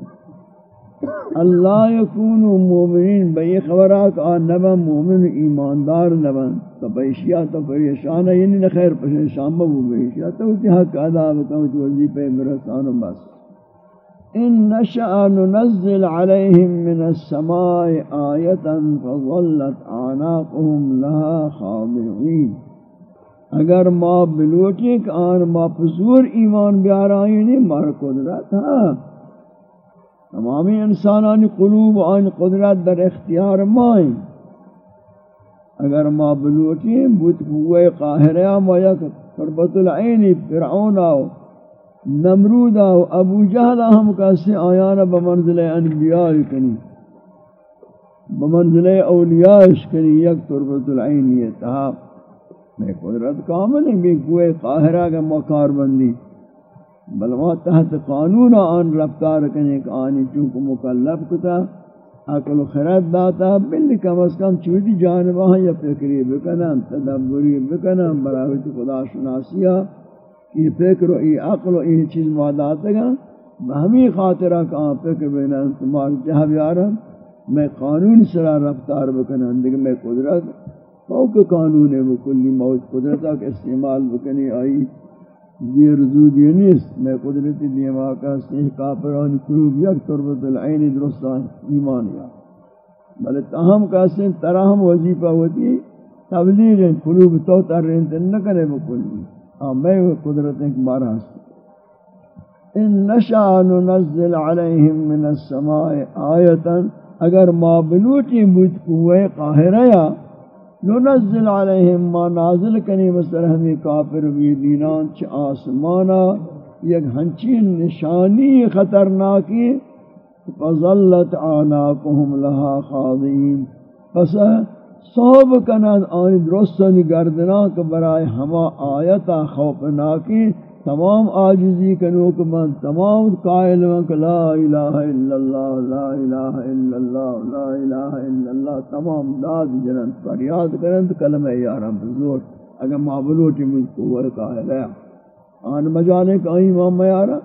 اللہ یکون مومنین بئی خبرات آن نبا مومن ایماندار نبا، تو بیشیا تو پریشان ہے یعنی خیر پریشان بو بیشیا تو تی حق ادا بتاؤ جو وظیفے برسان بس۔ ان نشأ ننزل عليهم من السماء آية فظلت اعناقهم لها خاضعين اگر ما بلوٹی کہ آن ما پزور ایمان بیارائیں نہیں مار قدرت ہاں۔ تمامی انسانانی قلوب آن قدرت در اختیار مائیں اگر ما بلوٹی بوت قوہ قاہرہ ما یک فربت العین فرعون آو، نمرود آو، ابو جہل ہم کسی آیانا بمنزل انبیاء کنی۔ بمنزل اولیاء کنی، یک تربت العین یہ تحاب میں قدرت کامل ہے کہ کوئی قاہرہ کا مکار بندی۔ بلوا تحت قانون آن رفتار کرنے کہ آنی چونکہ مکلب کتا، عقل و خرد داتا بلی کم از کم چوتی جانبہ یا فکری بکنم، تدبری بکنم براویت خدا شناسیہ کہ فکر و ای عقل و ای چیز ماداتا گا بہمی خاطرہ کہ آن فکر بینا تمہار جہاں بیارم میں قانون سرا رفتار بکنم دیکھ میں قدرت، فوق قانون ہے مکلی موت قدرتہ کا استعمال بکنی، آئی دیر زودی نیست. میں قدرتی دیما کا سیح کافران کروب یک تربت العین درستان ایمانیا بلے تاہم کا سیح تراہم وظیفہ ہوتی تبلیغ ہیں، قلوب تو تر رہنتے نکنے بکلی ہاں میں قدرت ایک بارہ ہستی. ان نشاء ننزل علیہم من السماء آیتا، اگر ما بلوٹی بود قوہ قاہرہ یا ننزل علیہم ما نازل کنی بسر ہمیں کافر بھی دینان چھ آسمانا، یک ہنچین نشانی خطرناکی، فظلت آناکہم لہا خاضین پس صحب کنند آنی درستن کہ برای ہما آیتا خوفناکی تمام آجزی کنو کہ من تمام قائل من کہ لا الہ الا اللہ، لا الہ الا اللہ، لا الہ الا اللہ، تمام داد جنن فریاد کرن کلمہ یا رب زور، اگر معبولوٹی مجھ کو وہ قائل ہے آن مجانے کہ آئی امام یارا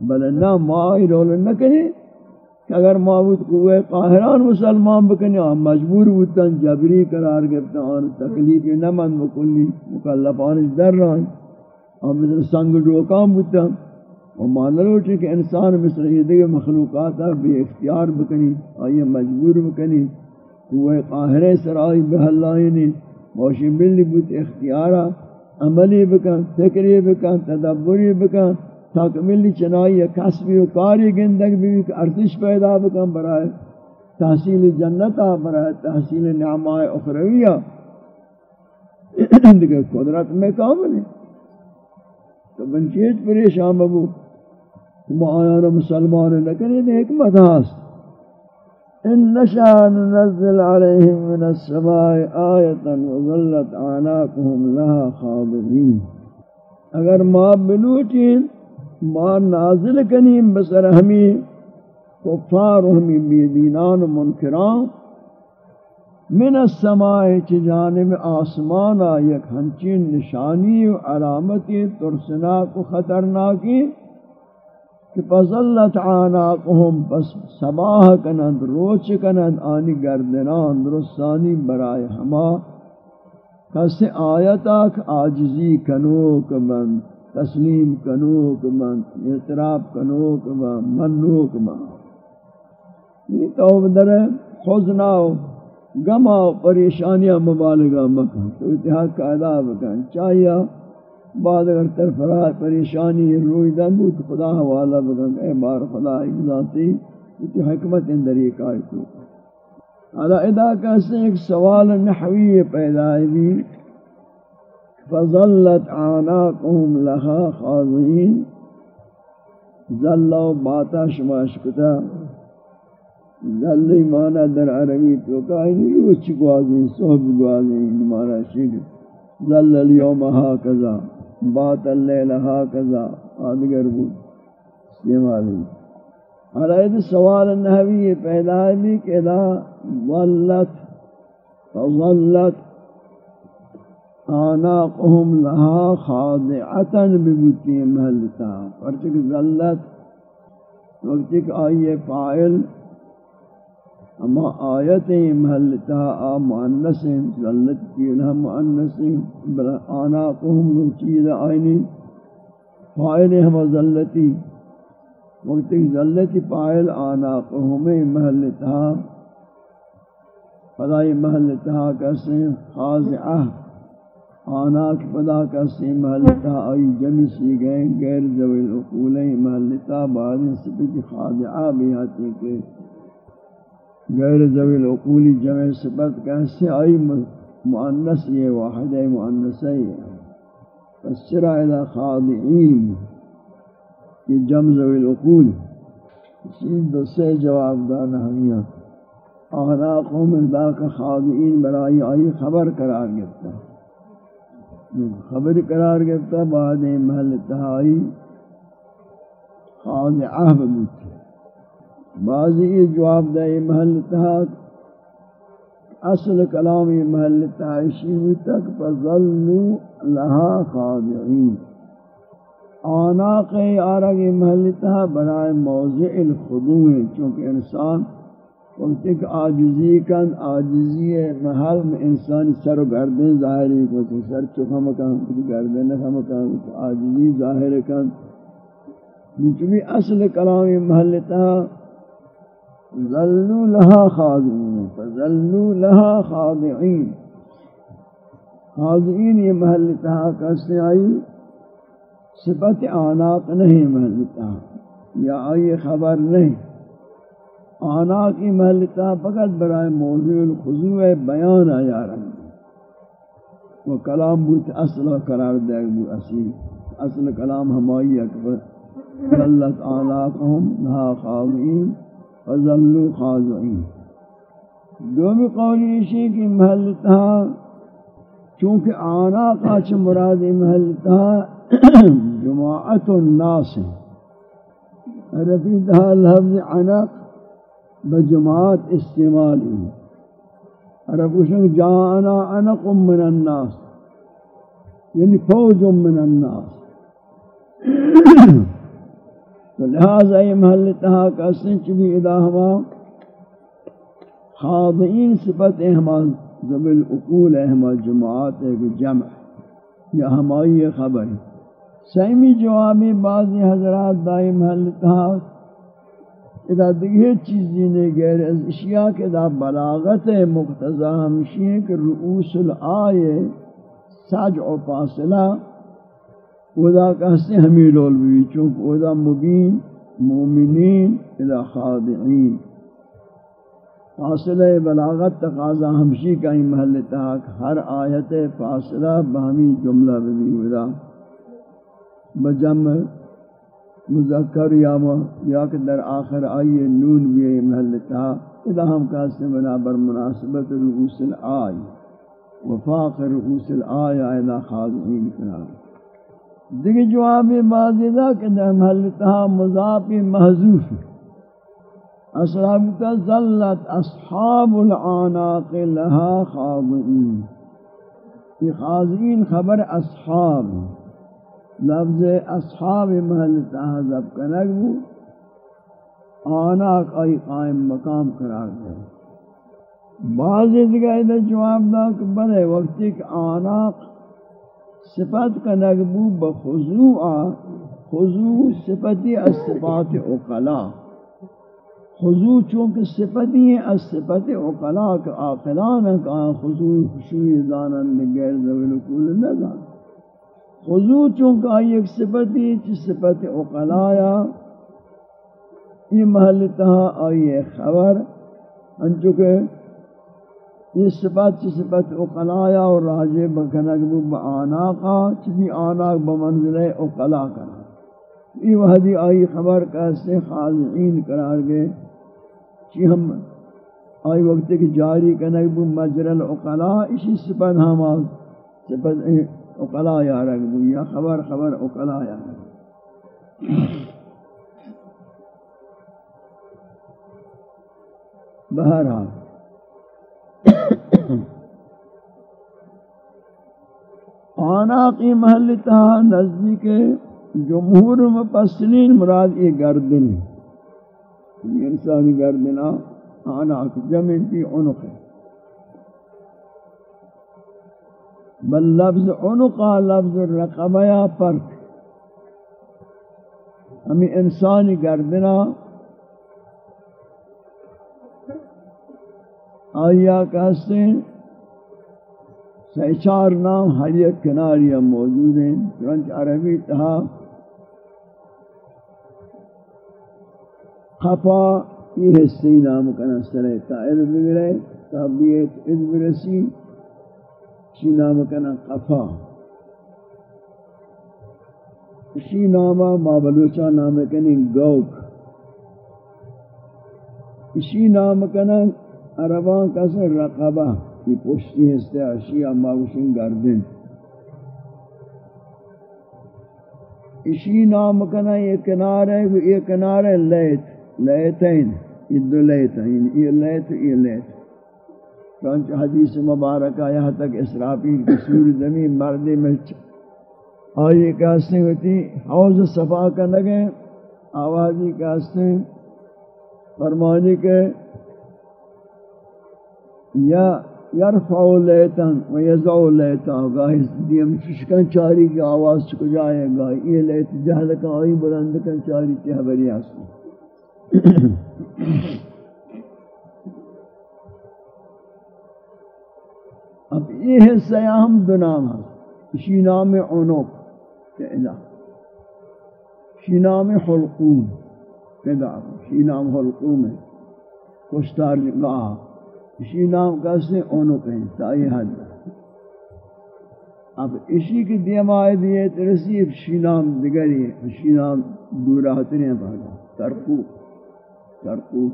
بل نہ مائی رول نہ کرے کہ اگر معبود قوہ قاہران مسلمان بکنی آن مجبور ہوتاں جبری قرار گرتا آن تکلیف نہ من مکلی مکلفان در رہا۔ اور مثل سنگ ڈوکام بودتا وہ مانا لوٹے کہ انسان مثل یہ دیگے مخلوقات بے اختیار بکنی، آئیے مجبور بکنی وہ قاہرے سرائی بہلائنی یعنی موشی ملی بود اختیارا عملی بکن، فکری بکن، تدبری بکن تاکہ ملی چنائی کسبی و کاری گندگ بھی ارتش پیدا بکن برائے تحصیل جنتا برائے تحصیل نعماء اخرویہ۔ دیکھیں قدرت میں کامل ہے تو بنچیت پریشان ببو تم آیانا مسلمان لکنی دے حکمت ہاست ان نشاء ننزل علیہم من السماء آیتا وظلت عناکہم لها خاضرین۔ اگر ما بلوٹین ما نازل کنیم بسر ہمی کفار و ہمی بیدینان و منکران من السماء چ جانب آسمان یک ہنچین نشانی و علامتی ترسناک و خطرناکی کہ فضلت عاناقهم پس سباہ کنند، روچ کنند، آنی گردنان، درستانی برائے ہما کس آیتاک آجزی کنوک من، تسلیم کنوک من، اعتراف کنوک من، منوک من۔ یعنی یہ توب در خزناو گما پریشانیاں مبالغہ مکن تو اتحاد کا ادا بکن چاہیا بعد اگر طرف رات پریشانی روئی دن بود خدا حوالہ بکن اے بار خدا، ایک ذاتی حکمت اندر یہ کائی تو حالا ادا کہتے ہیں ایک سوال نحوی پیدا بھی۔ فظلت آناکہم لہا خاضین ذلہ و باتا شماشکتا ذلی مانا در عربی تو کہا نہیں روچ گوازیں، صحب گوازیں مانا شکر ذل اليوم ہاکذا بات اللیل هكذا آدگر بود۔ استعمال علیہ سوال نحوی پیدا بھی کہ اذا ظلت، فظلت آناقهم لها خاضعتا ببتی محلتا۔ پرچک ظلت وقت ایک آئیے فائل اما آیت محلتا آ مؤنس ظلت پیلہ مؤنس بل آناقهم چیز آئینی فائل ہم ظلتی وقت ایک ظلت فائل آناقهم محلتا فضائی محلتا کسے خاضعہ آناک پدا کا سی محلتا آئی جمع سی گئے غیر ذوی العقولیں محلتا بعد سپت خادعہ بھی آتی کہ غیر ذوی العقولی جمع سپت کیسے آئی مؤنس یہ واحد مؤنس ہے فسرا الى خادعین یہ جمع ذوی العقول۔ اسی دو سے جواب دانا ہمیاں آناقوں میں دا کا خادعین برائی آئی خبر قرار گرتا خبر قرار گرتا بعد محل تہائی خاضعہ بموت بعضی جواب دے محل تہا اصل کلامی محل تہائشی تک فظلو لہا خاضعین آناق آرگ محل تہا برائے موضع الخضوع، چونکہ انسان وقت ایک آجزی کن، آجزی محل میں انسان سر و گردن ظاہری کو سر چکھا مکان تو گردن نکھا مکان تو آجزی ظاہر کن۔ چونکہ اصل کلامی محل محلتا ظلو لہا خاضعین فظلو لہا خاضعین خاضعین یہ محلتا کسے آئی؟ صفت آناق نہیں محلتا یا آئی خبر نہیں۔ آنا کی محلتا فقط برائے موضوع الخضوع بیان آیا رہا وہ کلام بوت اصل قرار دے گو اصیل اصل۔ کلام ہمائی اکبر ظلت آناقهم لها خاضعین فظلوا خاضعین۔ دومی قولی اسی کی محلتا چونکہ آناقا چھ مراد محلتا جماعت الناس رفی دہا لفظ عنق بجماعت استعمالی عرب پوچھیں جانا انق من الناس یعنی فوج من الناس۔ تو لہذا یہ محل تہا کا سنچ بھی ادا ہما خاضعین صفت ہما زبل اقول ہما جماعت ہے جمع۔ یا ہمائی خبر۔ سیمی جوابی بعضی حضرات دائی محل تہا۔ ادا دیگه چیزی نے غیر از اشیاء کے دا بلاغت مقتضا ہمشی ہے کہ رؤوس الآئے سجع و فاصلہ۔ ادا کہستے ہمیں لول بھی چونکہ ادا مبین مومنین ادا خاضعین فاصلہ بلاغت تقاضا ہمشی کا ہی محل تاک، ہر آیت فاصلہ بہمی جملہ بھی ادا بجمع مذکر یا یا کہ در آخر آئیے نون بھی محل تھا اذا ہم کہتے ہیں بنابر مناسبت رؤوس الآئی وفاق رؤوس الآئی اذا خاضعین قرار دیکھ جواب بازی دا کہ در محل تھا مضافی محضوف اصحاب ظلت اصحاب العناق لها خاضعین۔ یہ خاضعین خبر اصحاب لفظ اصحاب محل تحذب کنگ بو آناک آئی قائم مقام قرار دے۔ بعض دیگا جواب دا کہ بلے وقت ایک آناک صفت کنگ بو بخضوع خضوع صفتی از صفات اقلا۔ خضوع چونکہ صفتی ہیں از صفت اقلا کہ آقلان ہیں خضوع خشوع دانن غیر ذوی کول نہ خضوع چونکہ آئی ایک صفتی چی صفت اقلایا یہ محل تہا آئی ایک خبر۔ انچکہ یہ صفت چی صفت اقلایا اور راجع بکنک بو بآناقا چی بھی آناق بمنزل اقلا کرا۔ یہ وحدی آئی خبر کیسے خاضعین قرار گئے۔ چی ہم آئی وقت کی جاری کنک بو مجرل اقلا اسی صفت ہم صفت اقلا یا رگ بویا خبر خبر اقلا یا رگ بہرحال آنا کی محل تھا نزدیک جمہور مپسلین مراد یہ گردن یہ انسانی گردنا آنا کی جمع کی عنق ہے۔ بل لفظ عنقا لفظ رقبہ یا فرق۔ ہمیں انسانی گردنا آیا کہتے ہیں۔ سیچار نام ہر ایک کناری موجود ہیں، چنانچہ عربی تہا خفا، یہ حصی نام کنا سرے تائر بگرے تابیت اذ برسی شی نام کنا قفا شی نامہ ما بلوچا نام کنی گوک۔ شی نام کنا عربان کسر رقبہ۔ کی پشتی ہستے اشی اما گوشن گردن۔ اسی نام کنا یہ کنار ہے یہ کنار ہے لیت، لیتین، یہ دو لیتین، یہ لیت یہ لیت۔ چونچہ حدیث مبارکہ یہاں تک اسرافیل کی سور زمین مردی میں آئی کہستے ہوتی حوض صفا کا لگے، آوازی کہستے فرمانی کے، یا یرفع لیتن و یزعو لیتا. گاہی دیم ششکن چاری کی آواز چکو جائے گا یہ لیت جہل کا آئی بلند کن چاری کی حبری آسو۔ اب یہ حصہ ہم دو نام ہے اسی نام عنق پیدا اسی نام حلقوم پیدا اسی نام حلقوم ہے۔ کشتار گاہ اسی نام کہتے ہیں عنق ہیں تائی حد۔ اب اسی کی دیم آئے دیئے ترسی اسی نام دگری ہے، اسی نام دوراتنے ہیں پہلا ترکو۔ ترکو۔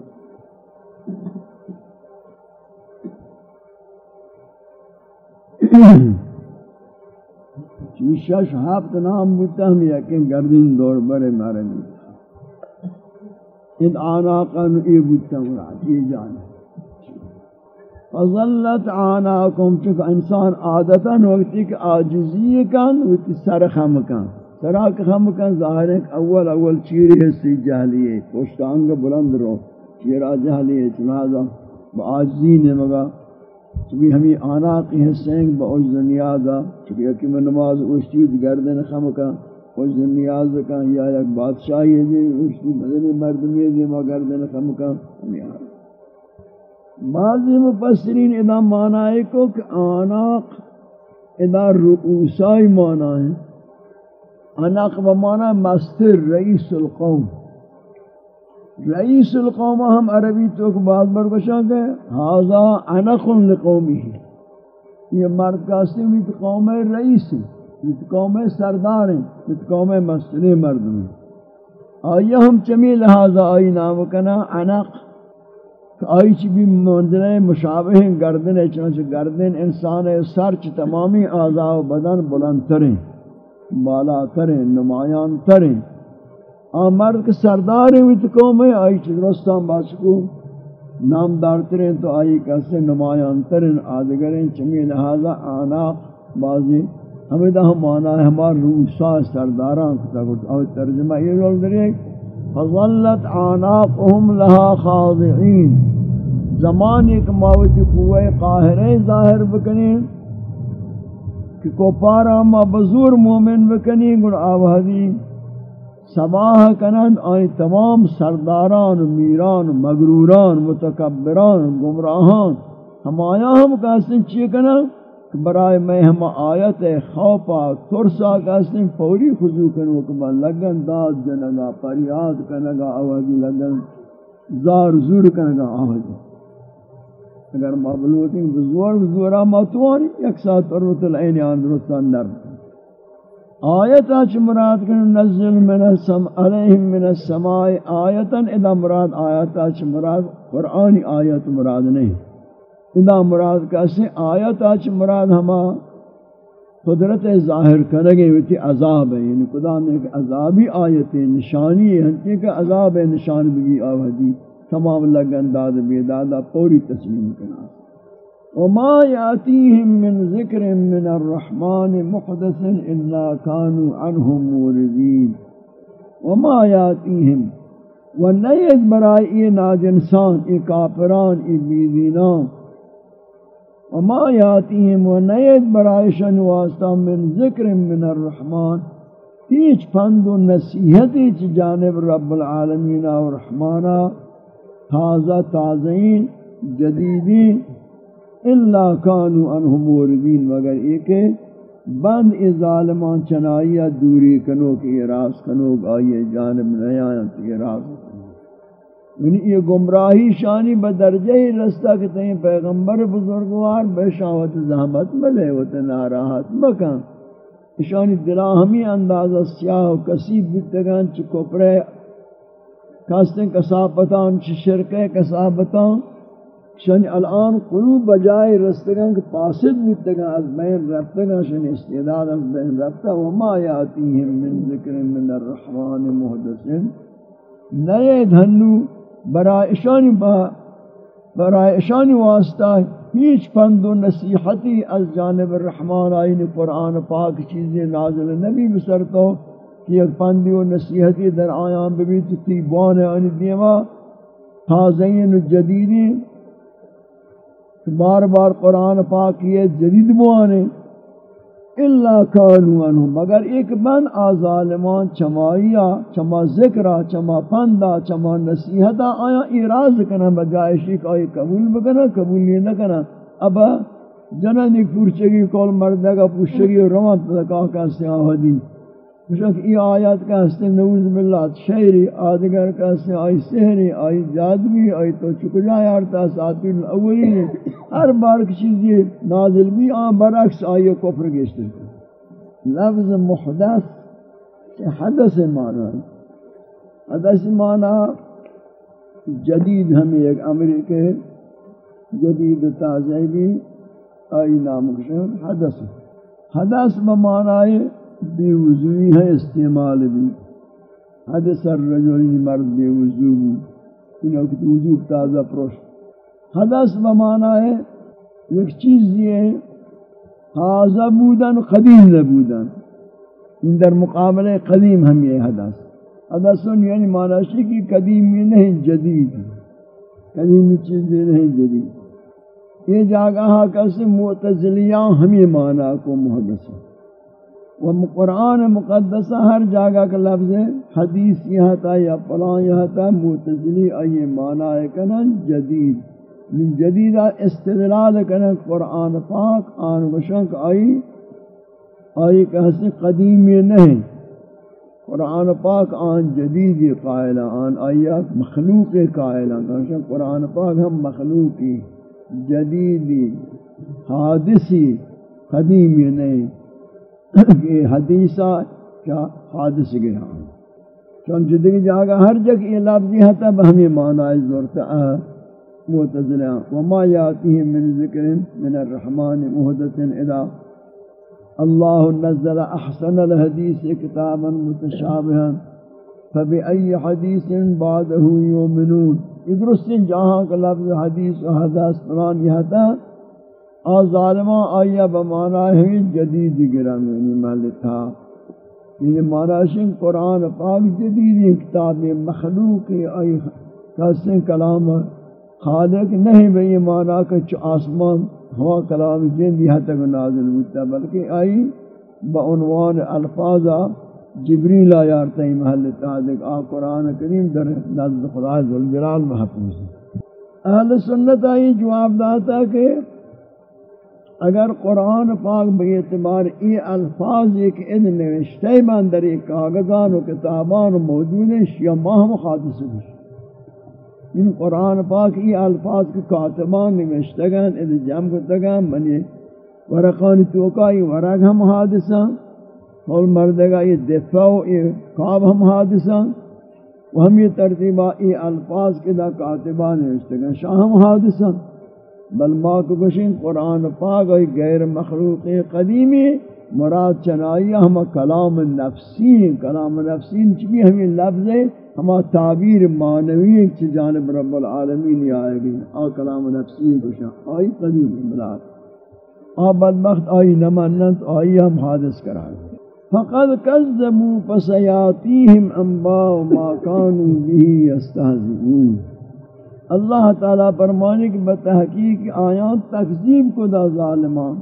چیشہ شہابت نام بودتا ہم یقین گردین دور بڑے مارے بودتا ان آناقا نئی بودتا مراد یہ جانے۔ فظلت آناکم چکہ انسان عادتا وقتی کہ آجزی کن، وقتی سر خم کن. سراک خم کن ظاہر ہے کہ اول اول چیری حصی جہلی ہے پشتانگ بلند رو. چیرہ جہلی ہے چنانزہ با آجزی نے مگا چونکہ ہمیں آنا کی حصیں با عجز نیازا چونکہ یکی میں نماز اشتید گردن خم کا عجز نیاز کا یا یک بادشاہی دی اشتید مدنی مردمی دی ما گردن خم کا ہمیں آنا بعضی مفسرین ادا مانا کو کہ آناق ادا رؤوسائی مانا ہے۔ آناق بمانا مستر رئیس القوم۔ رئیس القوم ہم عربی تو ایک بات برگشا گئے حاضا عنق لقومی ہے یہ مرد کاستے بھی قوم رئیس ہے یہ قوم سردار ہیں، یہ قوم مسئلے مرد ہیں۔ آئیہ ہم چمی لہذا آئی نام کنا عنق آئی چی بھی منزلیں مشابہ ہیں گردن ہے، چنانچہ گردن انسان سرچ تمامی اعضاء و بدن بلند تریں، بالا تریں نمایان تریں۔ مرد کے سردار ہوئی تو قوم ہے، آئی چیز رستان باشکو نام دارتریں تو آئی کیسے نمایاں ترین آدگریں، چمی لہذا آناق بازی۔ ہمیں دا ہم آنا ہے ہمار روسا سرداران کتا کرتا اور ترجمہ یہ رول دریئے فظلت آناقهم لها خاضعین۔ زمان ایک ماوتی قوہ قاہرے ظاہر بکنیں کہ کو پارا ما بزور مومن بکنی گن آوہدی۔ سباہ کنند آئی تمام سرداران، میران، مغروران، متکبران، گمراہان۔ ہم آیا ہم کہتے چیئے کنند؟ برائے میں ہم آیت خوفا ترسا کہتے ہیں فوری خضو کنو کما لگن داد جنگا، پریاد کنگا، آوازی لگن، زار زور کنگا، آوازی۔ اگر ما مبلوٹیں بزور بزورا ماتوانی یک ساتھ پروت العین آن درستان نرم آیتا چھ مراد کن، نزل من السم، علیہم من السماء۔ آیتا ادا مراد آیتا چھ مراد، قرآنی آیت مراد نہیں۔ ادا مراد کیسے آیتا چھ مراد ہما قدرت ظاہر کرنے ہوتی عذاب ہے۔ یعنی خدا نے ایک عذابی آیت نشانی ہے۔ ہنچے کہ عذاب نشان بھی آوہدی۔ تمام لگن داد بے دادا پوری تسلیم کرنا۔ وما ياتيهم من ذكر من الرحمن محدث الا كانوا عنه موردين وما ياتيهم ونید برائی ناجنسان، ای کافران، ای بیدینان۔ وما یاتیم و نید برایشن واسطہ من ذکر من الرحمن، هیچ پند و نصیحتی چی جانب رب العالمین و رحمانا، تازہ تازین جدیدین، الا کانو انہم موردین، مگر ایک بند ای ظالمان چنائیہ دوری کنو کی اراز کنو آئیے جانب نیایت اراز یعنی یہ گمراہی شانی بدرجہ ہی رستہ کہ تہیں پیغمبر بزرگوار بے شاوت زحمت ملے و تناراحت مکان شانی دلا ہمی اندازہ سیاہ و کسیب بیتگان چی کپرے، کاستیں کسابتان چی شرکے کسابتان۔ شانی الان قلوب بجائے رستگان کہ پاسد بیتگان از بین رفتگان شانی استعداد از بین رفتا وما یاتیہم من ذکر من الرحمن محدثن۔ نئے دھنو برای اشانی با برای اشانی واسطہ ہیچ پند و نصیحتی از جانب الرحمن آئین قرآن پاک چیزیں نازل نبی بسر تو کہ ایک پندی و نصیحتی در آیان ببیت تیبوان آنی دیما تازین و جدیدی. بار بار قرآن پاک یہ جدید بوانے. الا کانو انہم مگر ایک بند آظالمان چمائیا چما ذکرہ چما پندا چما نصیحتا آیا ایراز کنا بجائشی کہ آئی قبول بکنا قبول نہیں نکنا اب جنانی پورچگی کول مردگا پوشگی روان کا سیاہ دی مشک ای آیات کا ہستے نعوذ باللہ شہری آدگر کا ہستے آئی سہری آئی جادوی آئی تو چک جائے آرتا الاولین ہر بار کی چیز یہ نازل بھی آن برعکس آئی کفر گیشتے لفظ محدث کہ حدث معنی حدث معنی جدید ہمیں ایک امریکہ جدید تازہ بھی آئی نام کشن حدث حدث بمعنی بے وضوئی ہے استعمال بھی حدث الرجل مرد بے وضو انہوں کی وضو تازہ پروش. حدث بمانا ہے ایک چیز یہ حاضر بودن، قدیم نبودن. ان در مقابلے قدیم ہم یہ حدث. حدث یعنی مانا ہے کہ قدیم یہ نہیں جدید. قدیم چیز یہ نہیں جدید. یہ جاگہ کیسے معتزلیاں ہمیں مانا کو محدث ہے و قرآن مقدسہ ہر جگہ کا لفظ ہے، حدیث یہاں تھا یا فلاں یہاں تھا متضلی آئیے معنی ہے کنن جدید۔ من جدید استدلال کنن قرآن پاک، آن وشنک آئی آئی کہ حسن قدیمی نہیں۔ قرآن پاک آن جدید قائلہ آن آئی مخلوق قائلہ کہ قرآن پاک ہم مخلوقی، جدیدی، حادثی قدیمی نہیں۔ یہ حدیثہ کیا حادث گرا چون جدگی جاگا ہر جگہ یہ لفظی ہے، تب ہمیں معنی ضرورت ہے۔ معتزلہ، وما یاتیہم من ذکر من الرحمن محدث اذا اللہ نزل احسن الحدیث کتابا متشابہا فبئی حدیث بعده یومنون ادرس جہاں کا لفظ حدیث و حدث قرآن یہ تھا آ ظالمہ آیا بمانا ہے جدید گرم یعنی مل تھا یہ معنی قرآن پاک جدید کتاب مخلوق آئی کسے کلام خالق نہیں بھئی یہ معنی کہ چو آسمان ہوا کلام جندی حد تک نازل ہوتا، بلکہ آئی بعنوان الفاظا جبریل آیارتا ہی محل تعدق آ قرآن کریم در نزد خدا ذوالجلال محفوظ ہے۔ اہل سنت آئی جواب داتا کہ اگر قرآن پاک بے اعتبار ای الفاظ ایک ان نوشتے باندر ایک کاغذان و کتابان و موجود ہیں شیعہ ماہم خادث ان قرآن پاک ای الفاظ کے کاتبان نوشتے گا ان جمع کرتے گا منی ورقان توقع ای ورق ہم حادثہ کول مردگا یہ دفع و یہ کعب ہم حادثہ و ہم یہ ترتیبہ ای الفاظ کے دا کاتبان نوشتے گا شاہ ہم حادثہ بل ما کو گشین قرآن پاک ای غیر مخلوق قدیمی، مراد چنائی ہم کلام نفسی کلام نفسی چبی ہمیں لفظ ہے ہما تعبیر معنوی چی جانب رب العالمین آئے گی۔ آ کلام نفسی کشا آئی قدیم املاک آ بدبخت، آئی نمانت آئی ہم حادث کرائے۔ فقد كذبوا فسياتيهم انباء ما كانوا به يستهزئون اللہ تعالی فرمانے کہ بتحقیق آیات تکذیب کو دا ظالمان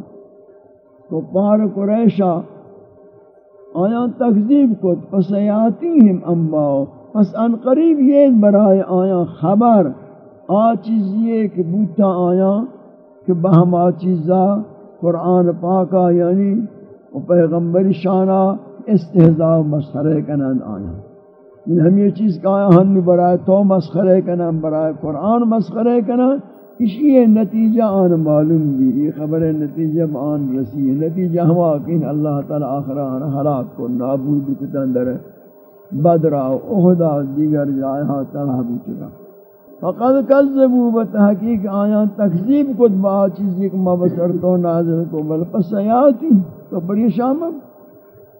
کو پار قریشا آیات تکذیب کو فسیاتیہم انباء، پس ان قریب یہ برائے آیا خبر آ چیز یہ کہ بوتا آیا کہ بہم آ چیزا قرآن پاکا یعنی و پیغمبر شانہ استحضاء مسخرے کنند آیا۔ ان ہم یہ چیز کہا ہم برائے تو مسخرے کنند برائے قرآن مسخرے کنند اسی یہ نتیجہ آن معلوم بھی یہ خبر نتیجہ آن رسی ہے۔ نتیجہ ہوا کہ اللہ تعالی آخرہ آن حلاق کو نابود کتن در بدرہ احدہ دیگر جائے ہاں تلہ بھی چکا۔ فقد کذبوا بتحقیق آیان تکذیب کد با چیزی کہ مبسر تو نازل کو، بل پس آیاتی تو بڑی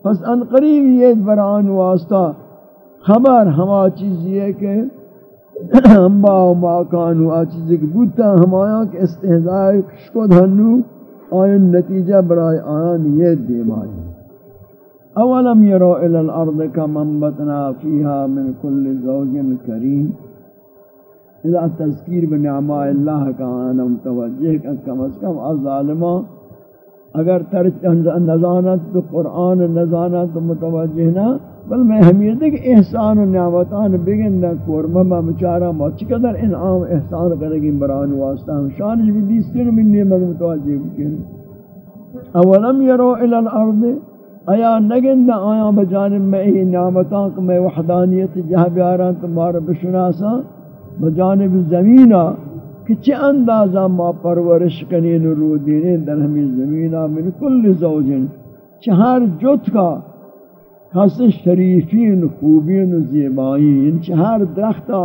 پس ان قریب یہ بران واسطہ خبر ہما چیزی ہے کہ ہمبا و ماکانو آ چیزی کہ بوتا ہمایا کہ استحضاء شکو دھنو آئین نتیجہ برای آیان یہ دیمائی اولم یرو الى الارض کم انبتنا فیها من کل زوج کریم۔ اذا تذکیر بنعماء اللہ کا آنا متوجہ کم از کم از ظالمہ اگر ترچ نزانت تو قرآن نزانت تو متوجہ نہ بل میں ہمیں دیکھ احسان و نعمتان بگن نہ کورما ما بچارا ما چقدر انعام احسان کرے گی بران واسطہ ہم۔ شانش جی بھی دیستے میں نعمت متوجہ بکن اولم یرو الى الارض؟ آیا نگن نہ آیا بجانب میں ہی نعمتان کہ میں وحدانیت جہاں بیاران تمہارا بشناسا؟ بجانب زمینہ کہ چه اندازہ ما پرورش کنین رو دینین در ہمیں زمینہ من کل زوجن چہر جت کا خاص شریفین، خوبین و زیبائین چہر درختہ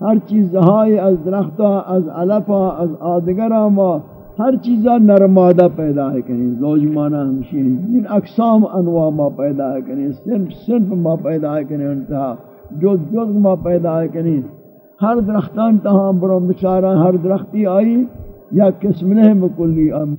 ہر چیز ہائی از درختہ از علفہ از آدگرہ ما ہر چیزا نرمادہ پیدا ہے کنی زوج مانا ہمشین من اقسام انواع ما پیدا ہے کنی صنف صنف ما پیدا ہے کنی انتہا جد جد ما پیدا ہے کنی ہر درختان تہاں برو بچارہ، ہر درختی آئی، یا قسم نہیں بکلی آم۔